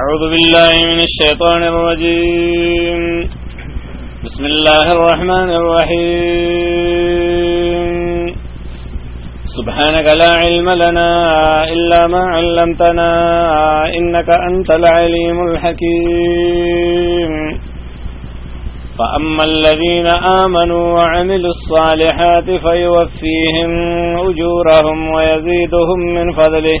أعوذ بالله من الشيطان الرجيم. بسم الله الرحمن الرحيم. سبحانك لا علم لنا إلا ما علمتنا، إنك أنت العليم الحكيم. فأما الذين آمنوا وعملوا الصالحات فيوفيهم أجورهم ويزيدهم من فضله.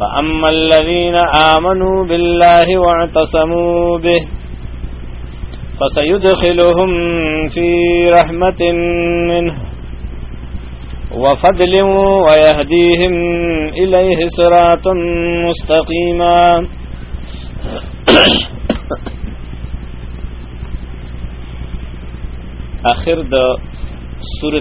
فأما الذين آمنوا بالله واعتصموا به فسيدخلهم في رحمة منه وفضل ويهديهم إليه صراط مستقيما آخر د سورة